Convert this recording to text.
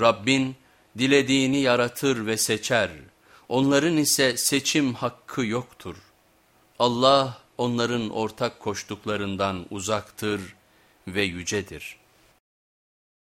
Rabbin dilediğini yaratır ve seçer, onların ise seçim hakkı yoktur. Allah onların ortak koştuklarından uzaktır ve yücedir.''